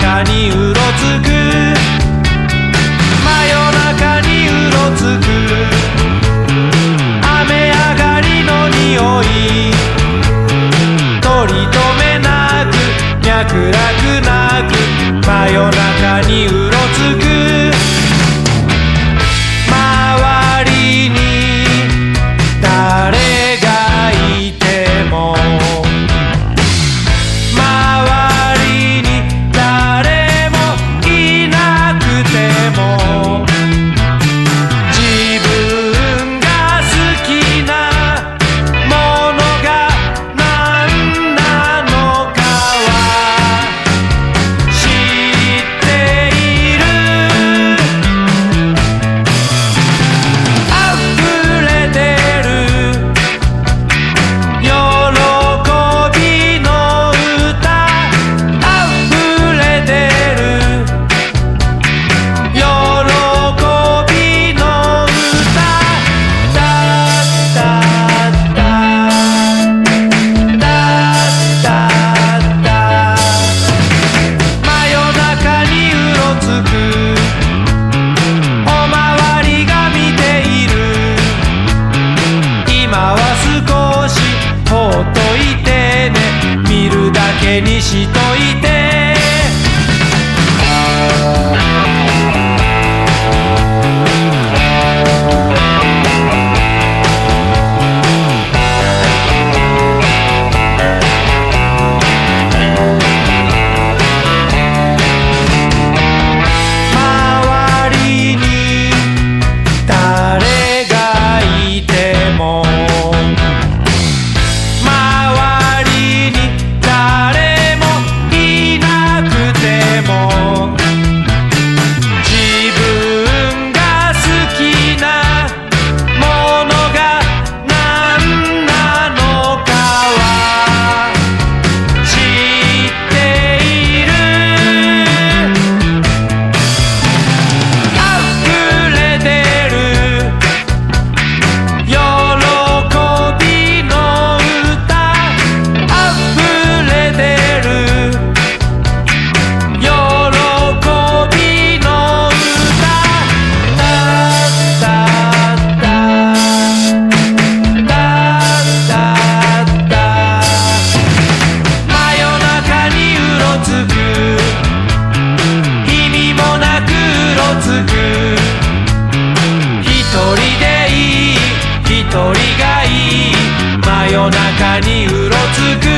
中にうろつく。真夜中にうろつく。雨上がりの匂い。取り留めなく脈絡なく真夜中にうろつく。にしといて中にうろつく